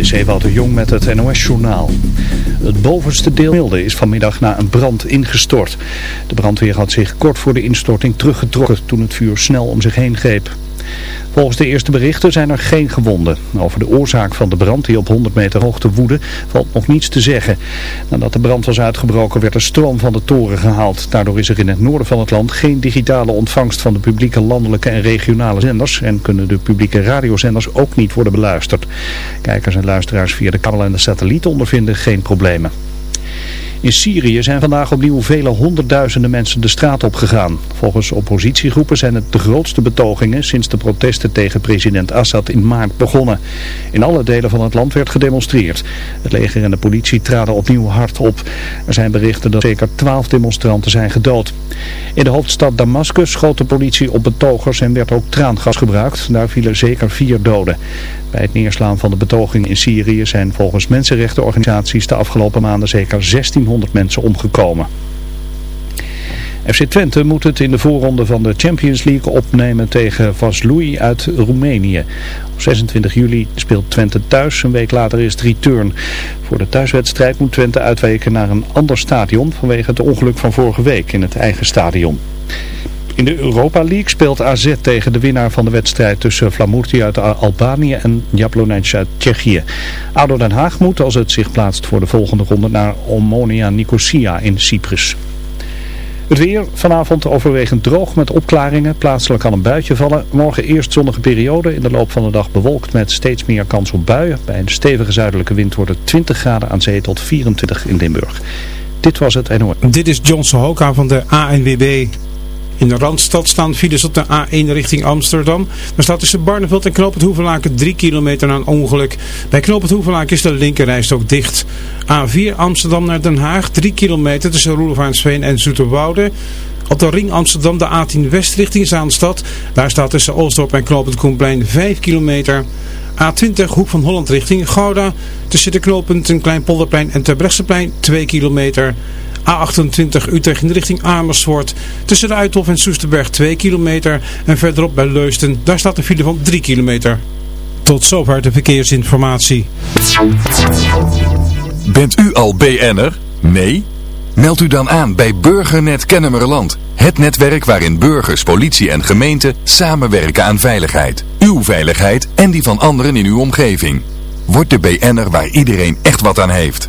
is Ewout de Jong met het NOS-journaal. Het bovenste deel is vanmiddag na een brand ingestort. De brandweer had zich kort voor de instorting teruggetrokken toen het vuur snel om zich heen greep. Volgens de eerste berichten zijn er geen gewonden. Over de oorzaak van de brand die op 100 meter hoogte woedde valt nog niets te zeggen. Nadat de brand was uitgebroken werd de stroom van de toren gehaald. Daardoor is er in het noorden van het land geen digitale ontvangst van de publieke landelijke en regionale zenders. En kunnen de publieke radiozenders ook niet worden beluisterd. Kijkers en luisteraars via de kabel en de satelliet ondervinden geen problemen. In Syrië zijn vandaag opnieuw vele honderdduizenden mensen de straat op gegaan. Volgens oppositiegroepen zijn het de grootste betogingen sinds de protesten tegen president Assad in maart begonnen. In alle delen van het land werd gedemonstreerd. Het leger en de politie traden opnieuw hard op. Er zijn berichten dat zeker twaalf demonstranten zijn gedood. In de hoofdstad Damascus schoot de politie op betogers en werd ook traangas gebruikt. Daar vielen zeker vier doden. Bij het neerslaan van de betoging in Syrië zijn volgens mensenrechtenorganisaties de afgelopen maanden zeker 1600 mensen omgekomen. FC Twente moet het in de voorronde van de Champions League opnemen tegen Vaslui uit Roemenië. Op 26 juli speelt Twente thuis, een week later is het return. Voor de thuiswedstrijd moet Twente uitwijken naar een ander stadion vanwege het ongeluk van vorige week in het eigen stadion. In de Europa League speelt AZ tegen de winnaar van de wedstrijd tussen Flamurti uit Albanië en Jablonec uit Tsjechië. ADO Den Haag moet als het zich plaatst voor de volgende ronde naar Omonia Nicosia in Cyprus. Het weer vanavond overwegend droog met opklaringen. Plaatselijk kan een buitje vallen. Morgen eerst zonnige periode. In de loop van de dag bewolkt met steeds meer kans op buien. Bij een stevige zuidelijke wind wordt het 20 graden aan zee tot 24 in Limburg. Dit was het NOS. Dit is John Sohoka van de ANWB. In de Randstad staan files op de A1 richting Amsterdam. Er staat tussen Barneveld en Knoop het Hoevelaken 3 kilometer na een ongeluk. Bij Knoop is de linkerrijstok dicht. A4 Amsterdam naar Den Haag 3 kilometer tussen Roelevaansveen en Zoeterwoude. Op de ring Amsterdam de A10 West richting Zaanstad. Daar staat tussen Oostdorp en Knoop het Koenplein 5 kilometer. A20 Hoek van Holland richting Gouda. Tussen de knooppunten Kleinpolderplein en Terbrechtseplein 2 kilometer. A28 Utrecht in de richting Amersfoort. Tussen de Uithof en Soesterberg 2 kilometer. En verderop bij Leusden, daar staat een file van 3 kilometer. Tot zover de verkeersinformatie. Bent u al BN'er? Nee? Meld u dan aan bij Burgernet Kennemerland. Het netwerk waarin burgers, politie en gemeente samenwerken aan veiligheid. Uw veiligheid en die van anderen in uw omgeving. Word de BN'er waar iedereen echt wat aan heeft.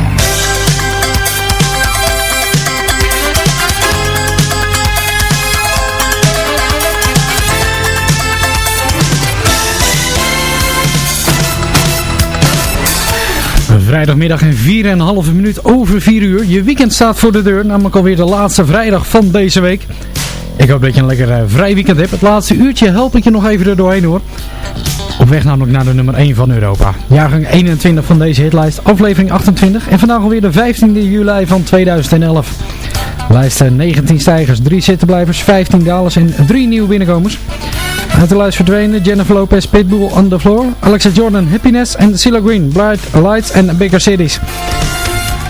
Vrijdagmiddag en 4,5 minuut over 4 uur. Je weekend staat voor de deur, namelijk alweer de laatste vrijdag van deze week. Ik hoop dat je een lekker uh, vrij weekend hebt. Het laatste uurtje help ik je nog even er doorheen hoor. Op weg namelijk naar de nummer 1 van Europa. Jaargang 21 van deze hitlijst, aflevering 28. En vandaag alweer de 15e juli van 2011. Lijst 19 stijgers, 3 zittenblijvers, 15 dalers en 3 nieuwe binnenkomers. Uit de lijst verdwenen Jennifer Lopez, Pitbull on the Floor, Alexa Jordan, Happiness en CeeLo Green, Bright Lights en Bigger Cities.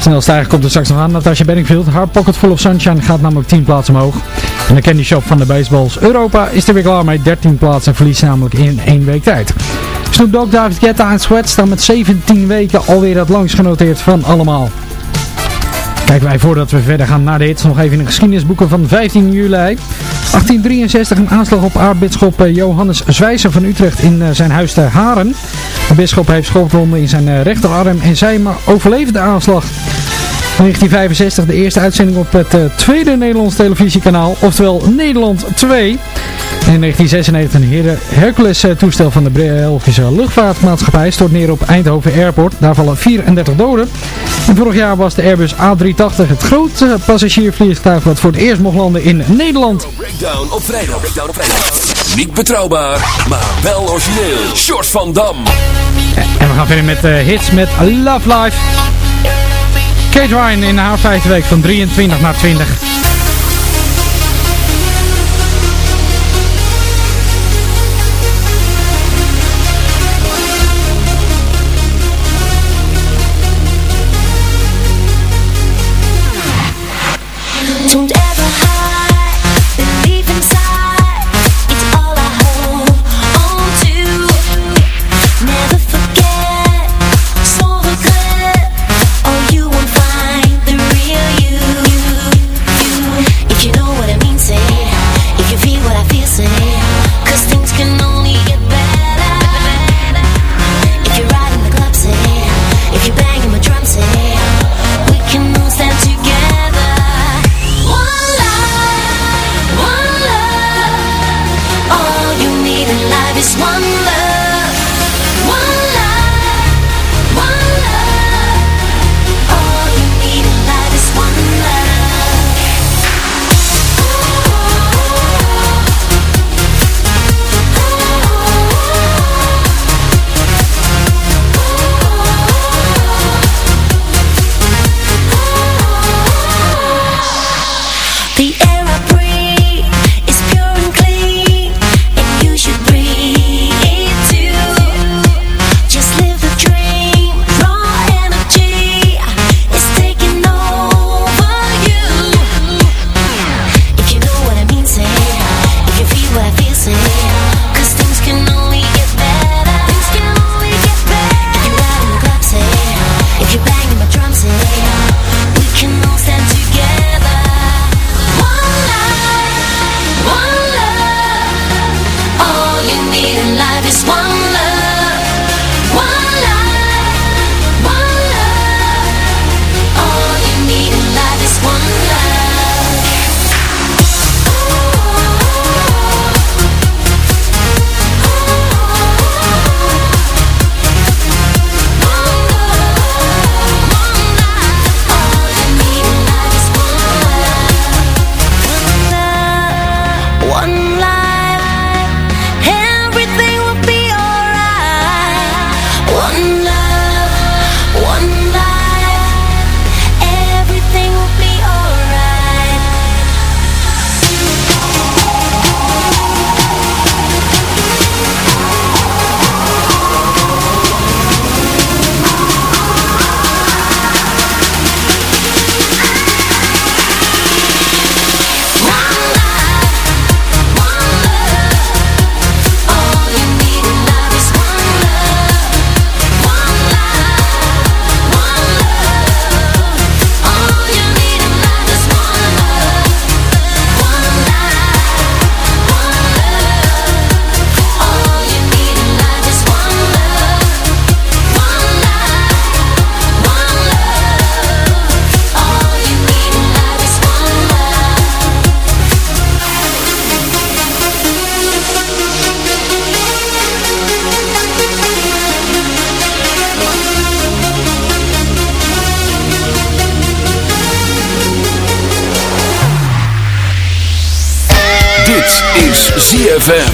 Snel stijgen komt er straks nog aan. Natasha Bedingfield. Hard Pocket Full of Sunshine gaat namelijk 10 plaatsen omhoog. En de candy shop van de baseballs Europa is er weer klaar mee. 13 plaatsen en verliest namelijk in 1 week tijd. Snoop Dogg, David Guetta en Sweat staan met 17 weken alweer het langst genoteerd van allemaal. Kijken wij voordat we verder gaan naar de hits nog even in de geschiedenisboeken van 15 juli. 1863 een aanslag op aartsbisschop eh, Johannes Zwijzer van Utrecht in eh, zijn huis te Haren. De bisschop heeft schotwonden in zijn eh, rechterarm en zij maar overleefde de aanslag. 1965 de eerste uitzending op het tweede Nederlands televisiekanaal, oftewel Nederland 2. En in 1996 een Hercules toestel van de Belgische luchtvaartmaatschappij stort neer op Eindhoven Airport. Daar vallen 34 doden. En vorig jaar was de Airbus A380 het grootste passagiervliegtuig wat voor het eerst mocht landen in Nederland. Breakdown op vrijdag. Breakdown op vrijdag. Niet betrouwbaar, maar wel origineel. Short van Dam. En we gaan verder met uh, hits met Love Life. Kate Ryan in haar vijfde week van 23 naar 20. ZFM.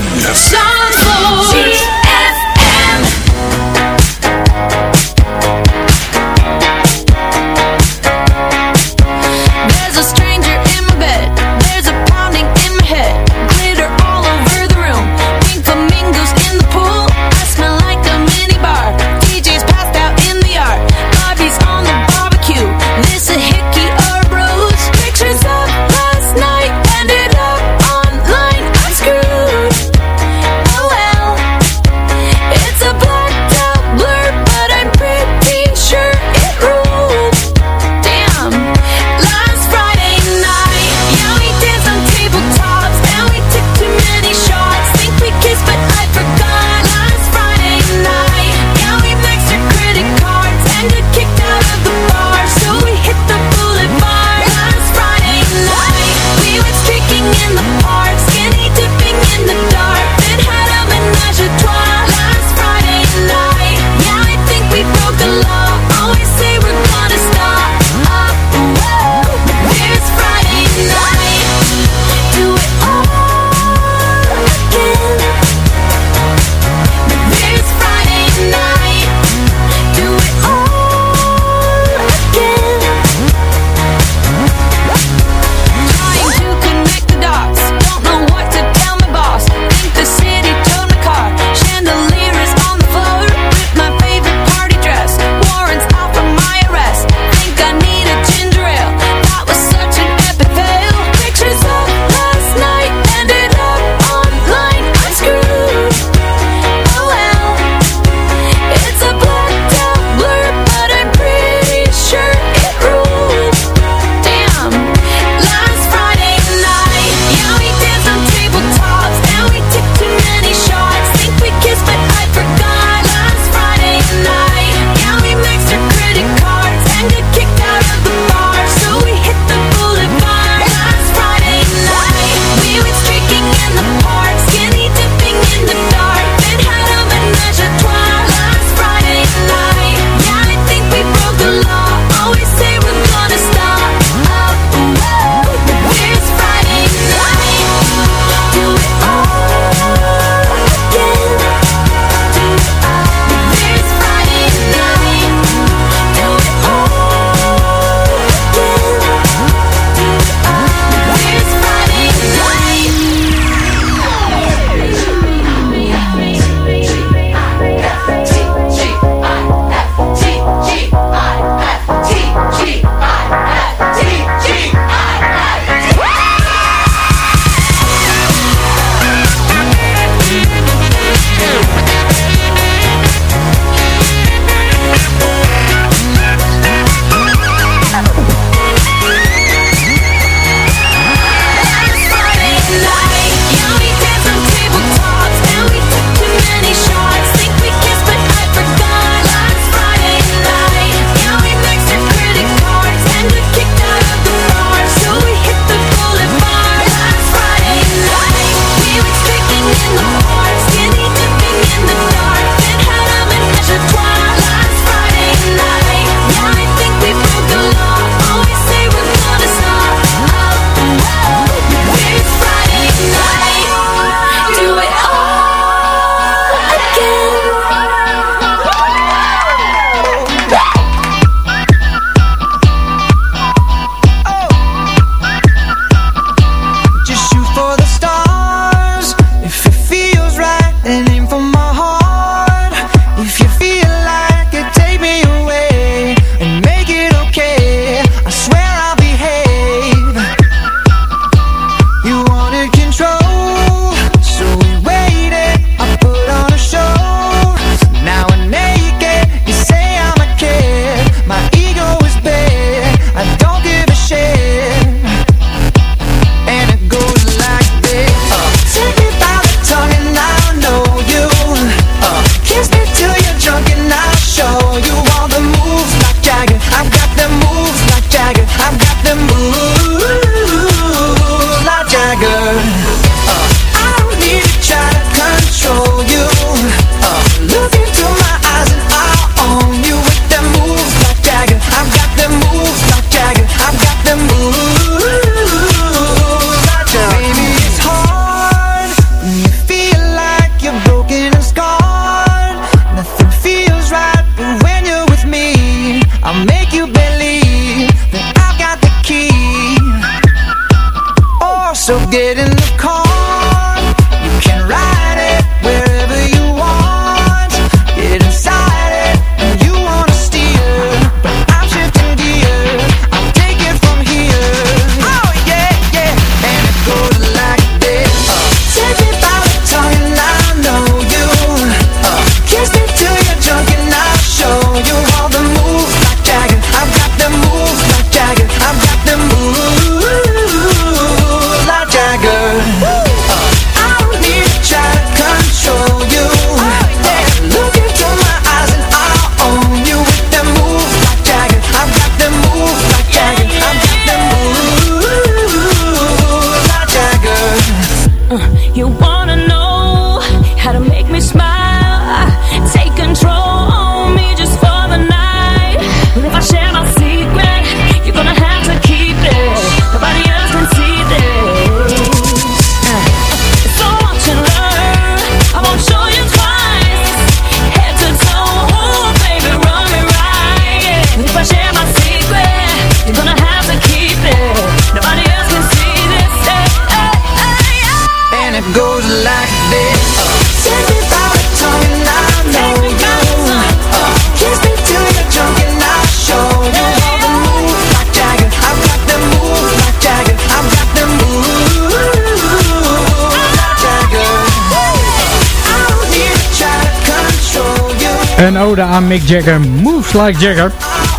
ode aan Mick Jagger. Moves like Jagger.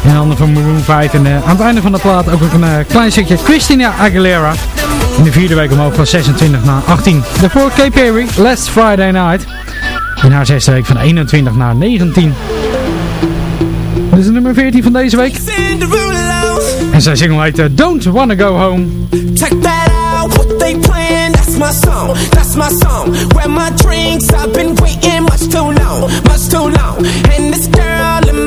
En handen van Maroon 5. En eh, aan het einde van de plaat ook een eh, klein stukje Christina Aguilera. In de vierde week omhoog van 26 naar 18. Daarvoor K. Perry, Last Friday Night. In haar zesde week van 21 naar 19. Dit is de nummer 14 van deze week. En zij single heet eh, Don't Wanna Go Home. Check that out, what they. my song, that's my song. Where my drinks, I've been waiting much too long, much too long. And this girl in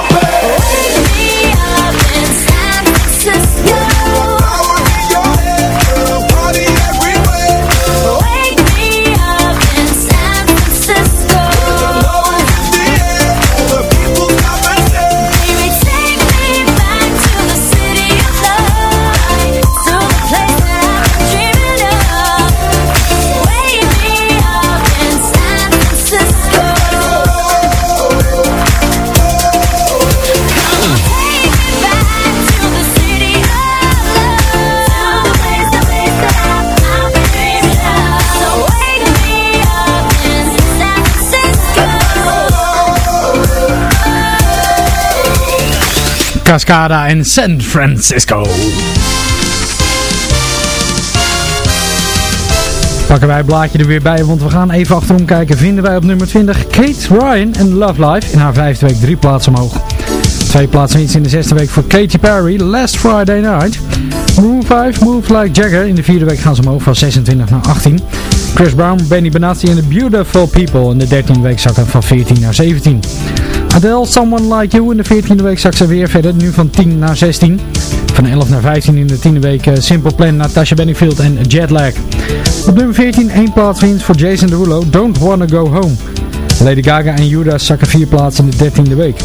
Cascada en San Francisco. Pakken wij het blaadje er weer bij, want we gaan even achterom kijken. Vinden wij op nummer 20 Kate Ryan en Love Life in haar vijfde week drie plaatsen omhoog. Twee plaatsen winst in de zesde week voor Katy Perry, Last Friday Night. Room 5, Move Like Jagger. In de vierde week gaan ze omhoog van 26 naar 18. Chris Brown, Benny Benassi en The Beautiful People. In de dertiende week zakken van 14 naar 17. Adele, Someone Like You. In de 14e week zak ze weer verder, nu van 10 naar 16. Van 11 naar 15 in de 10e week uh, Simple Plan, Natasha Bedingfield en Jetlag. Op nummer 14 één plaats winst voor Jason Derulo, Don't Wanna Go Home. Lady Gaga en Judas zakken vier plaatsen in de 13e week.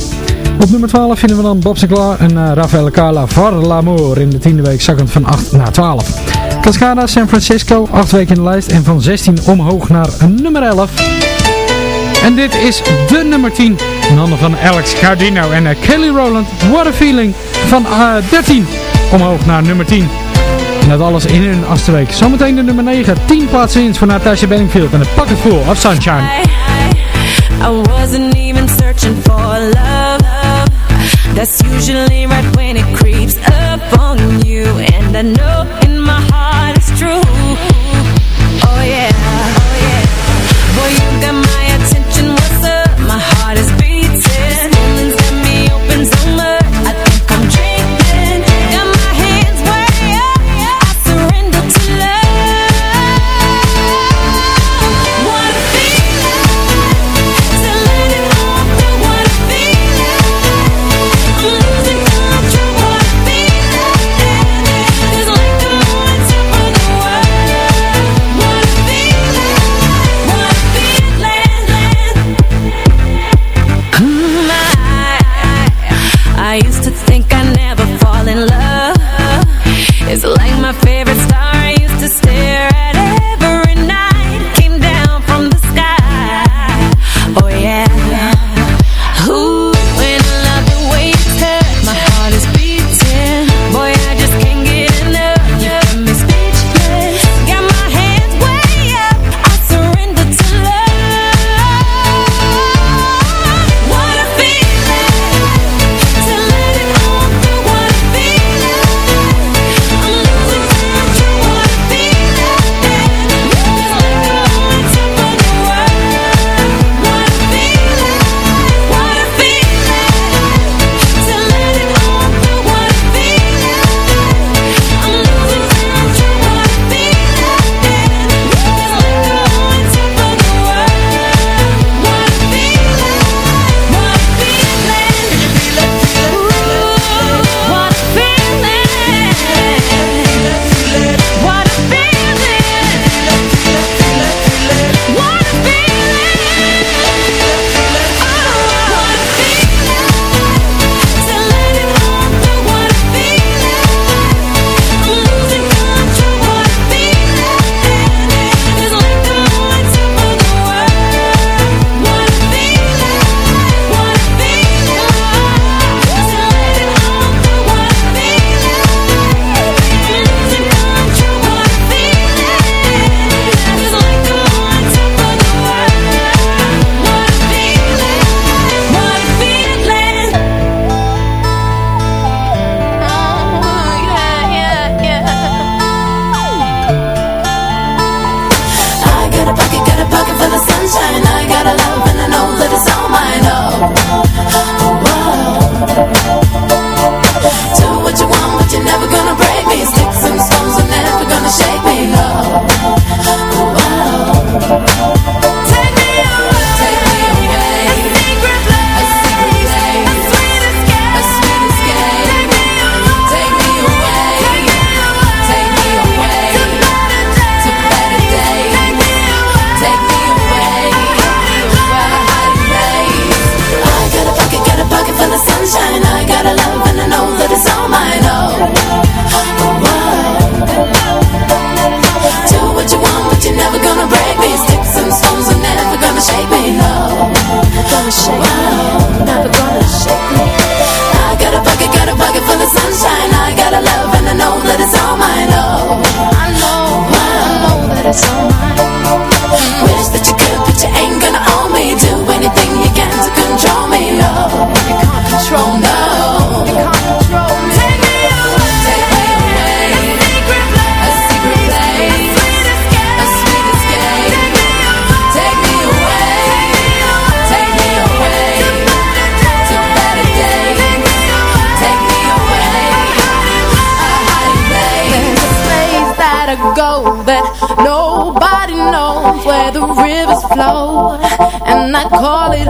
Op nummer 12 vinden we dan Bob Sinclair en uh, Rafael Carla Var l'Amour in de 10e week zakkend van 8 naar 12. Cascada, San Francisco, 8 weken in de lijst en van 16 omhoog naar nummer 11. En dit is de nummer 10 in handen van Alex Cardino en uh, Kelly Rowland. What a feeling van uh, 13 omhoog naar nummer 10. En alles in hun achtste week. Zometeen de nummer 9, 10 plaatsen winst voor Natasha Bedingfield en een Pocket Full of Sunshine. I wasn't even searching for love. That's usually right when it creeps up on you. And I know in my heart it's true.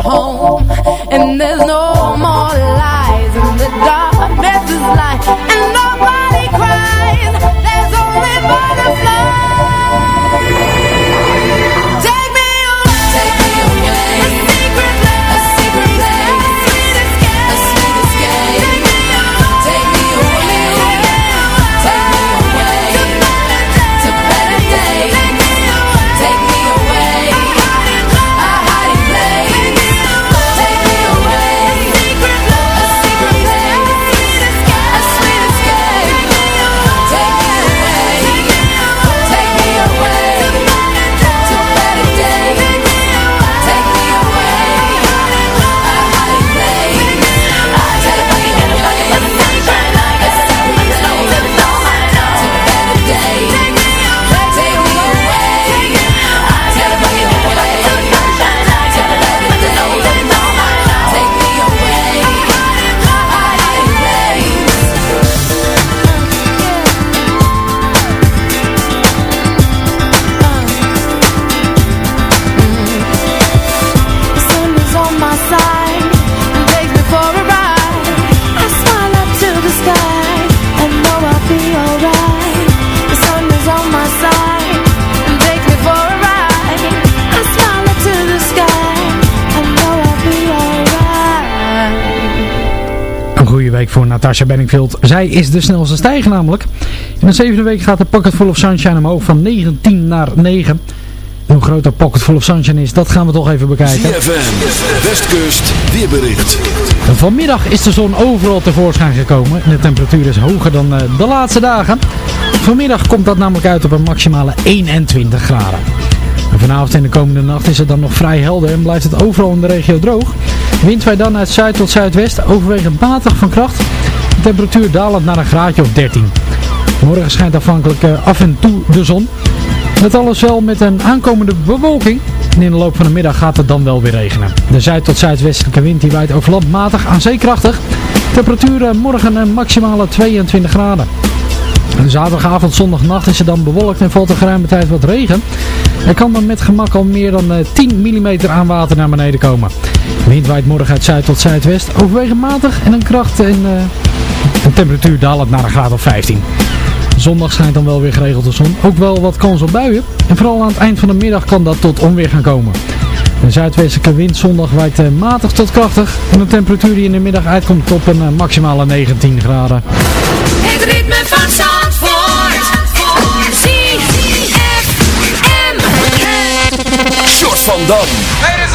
Call it home. Natasha Benningfield. Zij is de snelste stijger namelijk. In de zevende week gaat de Pocket Full of Sunshine omhoog van 19 naar 9. Hoe groot dat Pocket Full of Sunshine is, dat gaan we toch even bekijken. ZFM, Westkust, weerbericht. Vanmiddag is de zon overal tevoorschijn gekomen. De temperatuur is hoger dan eh, de laatste dagen. Vanmiddag komt dat namelijk uit op een maximale 21 graden. Vanavond en de komende nacht is het dan nog vrij helder en blijft het overal in de regio droog. Wind wij dan uit zuid tot zuidwest, overwegend matig van kracht. De temperatuur dalend naar een graadje of 13. Morgen schijnt afhankelijk eh, af en toe de zon. Het alles wel met een aankomende bewolking. In de loop van de middag gaat het dan wel weer regenen. De zuid- tot zuidwestelijke wind die waait over land matig aan zeekrachtig. Temperatuur morgen een maximale 22 graden. Zaterdagavond, zondagnacht is het dan bewolkt en valt er geruime tijd wat regen. Er kan dan met gemak al meer dan eh, 10 mm aan water naar beneden komen. De wind waait morgen uit zuid tot zuidwest, overwegend matig en een kracht en eh, een temperatuur dalend naar een graad of 15. Zondag schijnt dan wel weer geregeld de zon. Ook wel wat kans op buien. En vooral aan het eind van de middag kan dat tot onweer gaan komen. De zuidwestelijke wind zondag waait eh, matig tot krachtig. En de temperatuur die in de middag uitkomt op een eh, maximale 19 graden. Het ritme van. Van Dam.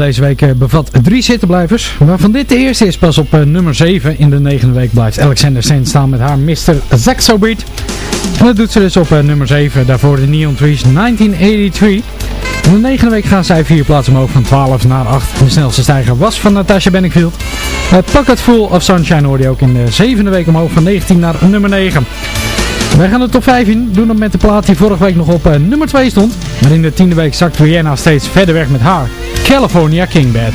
Deze week eh, bevat drie zittenblijvers, waarvan dit de eerste is. Pas op eh, nummer 7 in de negende week blijft Alexander Sand staan met haar Mr. Zaxobeat. En dat doet ze dus op eh, nummer 7, daarvoor de Neon Trees 1983. In de negende week gaan zij vier plaatsen omhoog van 12 naar 8. De snelste stijger was van Natasha Benningfield. Het Pocket Full of Sunshine hoorde je ook in de zevende week omhoog van 19 naar nummer 9. Wij gaan de top 5 in, doen dat met de plaat die vorige week nog op nummer 2 stond. Maar in de tiende week zakt Rihanna steeds verder weg met haar California King Bed.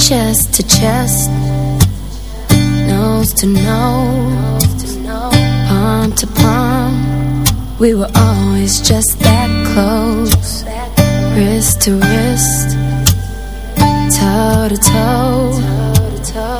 chest to chest, nose to nose, palm to palm. We were always just that close, wrist to wrist, toe to toe,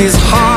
is hard.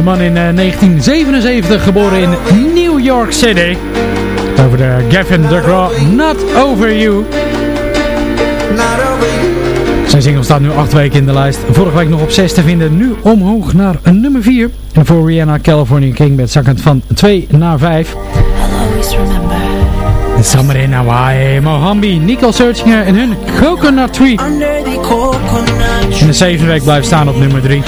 De man in eh, 1977, geboren in New York City. Over de Gavin DeGraw, Not Over You. Zijn single staat nu acht weken in de lijst. Vorige week nog op 6 te vinden, nu omhoog naar nummer 4. En voor Rihanna California King met zakkend van 2 naar 5. Summer in Hawaii, Mohambi, Nicole Searchinger en hun Coconut Tree. In de zeven week blijft staan op nummer 3.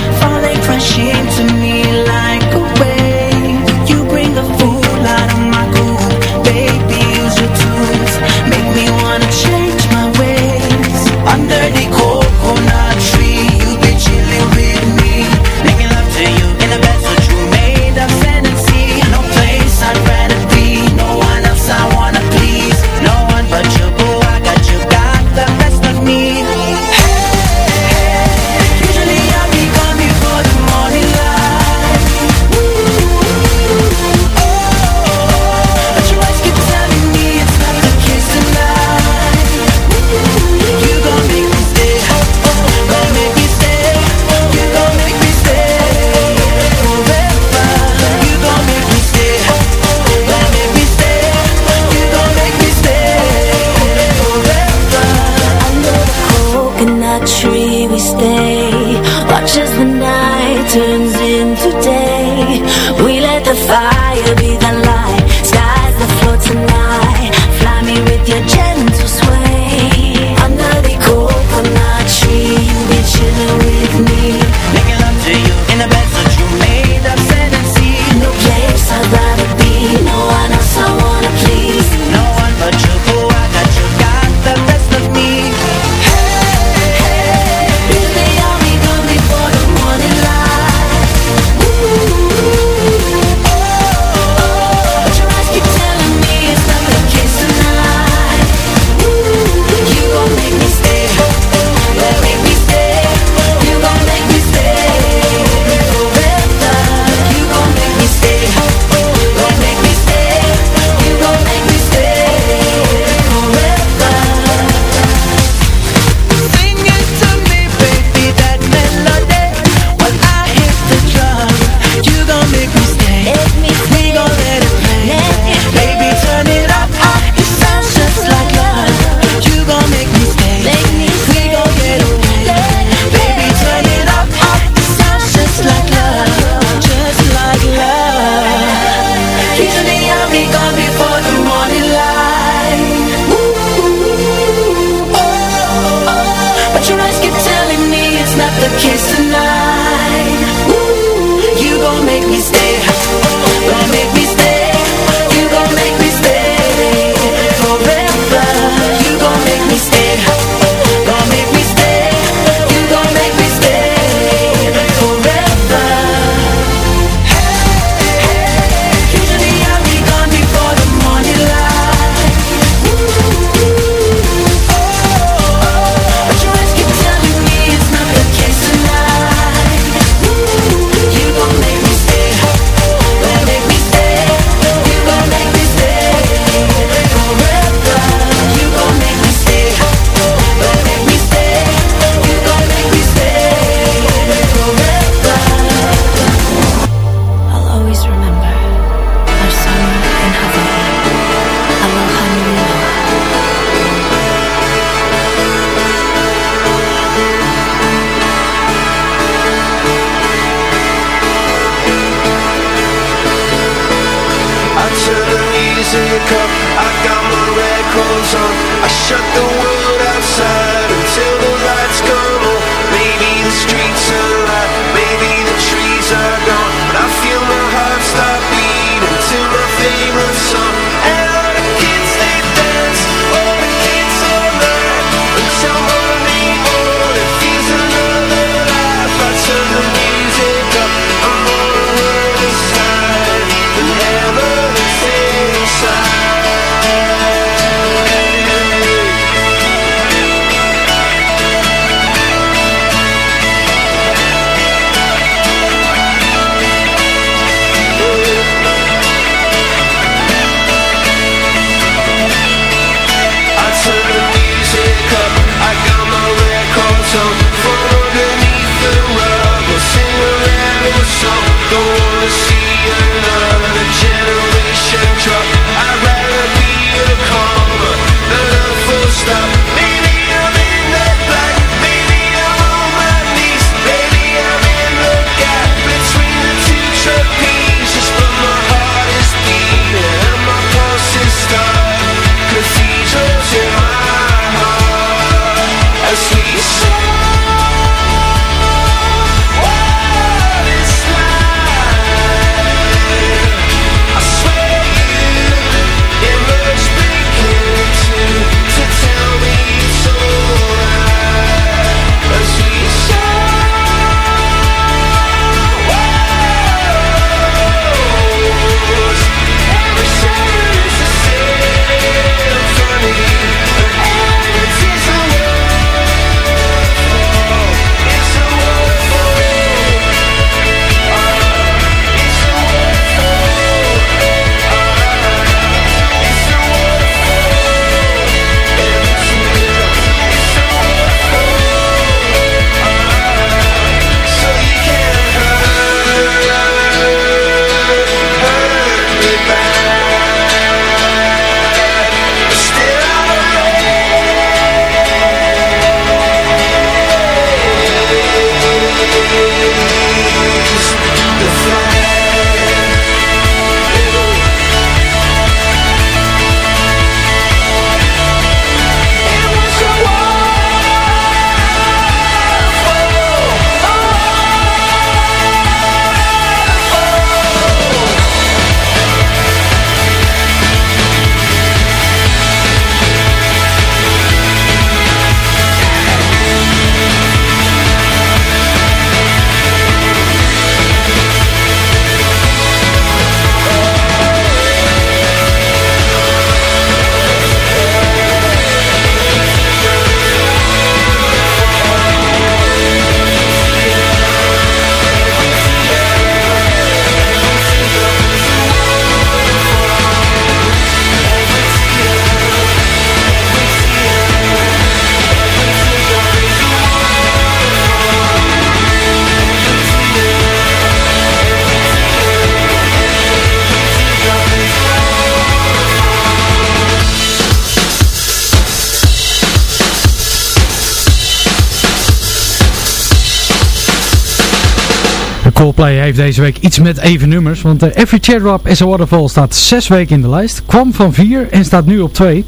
Coldplay heeft deze week iets met even nummers. Want uh, Every Drop is a Waterfall staat zes weken in de lijst. Kwam van vier en staat nu op twee.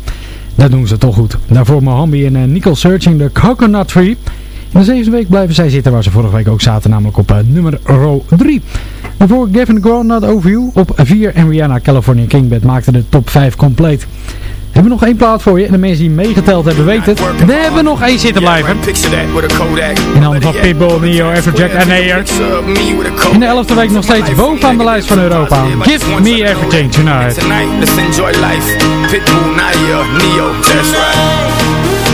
Dat doen ze toch goed. Daarvoor Mohambi en Nickel Nicole Searching de Coconut Tree. In de zevende week blijven zij zitten waar ze vorige week ook zaten. Namelijk op eh, nummer row 3. Daarvoor Gavin Grant Not op 4. En Rihanna California King Bed maakte de top 5 compleet. We hebben nog één plaat voor je en de mensen die meegeteld hebben weten het. We hebben nog één zitten blijven. In handen van Pitbull, Neo, Everjack en Ayer. In de elfde week nog steeds bovenaan de lijst van Europa. Give me everything tonight. Tonight, let's enjoy life. Pitbull, Neo, that's right.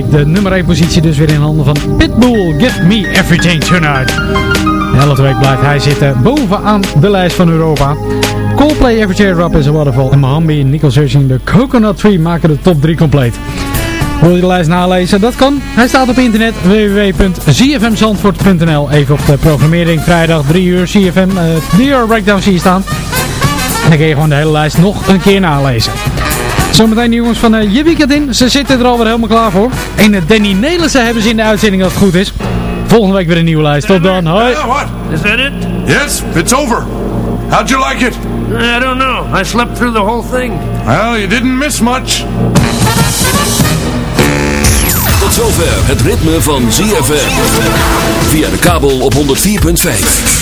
de nummer 1 positie dus weer in handen van Pitbull. Give me everything tonight. De elfde week blijft hij zitten bovenaan de lijst van Europa. Coldplay, Every Rap is a Waterfall en Mohambi Nicole Searching de Coconut Tree maken de top 3 compleet. Wil je de lijst nalezen? Dat kan. Hij staat op internet www.zfmzandvoort.nl Even op de programmering vrijdag 3 uur CFM uh, 3 uur breakdown zie je staan. En dan kun je gewoon de hele lijst nog een keer nalezen. Zometeen de jongens van uh, Je Weekend in. Ze zitten er alweer helemaal klaar voor. En uh, Danny Nelissen hebben ze in de uitzending als het goed is. Volgende week weer een nieuwe lijst. Tot dan. Hoi. what? Is that it? Yes, it's over. How'd you like it? I don't know. I slept through the whole thing. Well, you didn't miss much. Tot zover het ritme van ZFM. Via de kabel op 104.5.